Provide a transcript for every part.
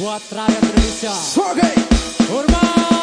buat rakyat Indonesia. Sebagai Hormat.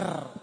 besar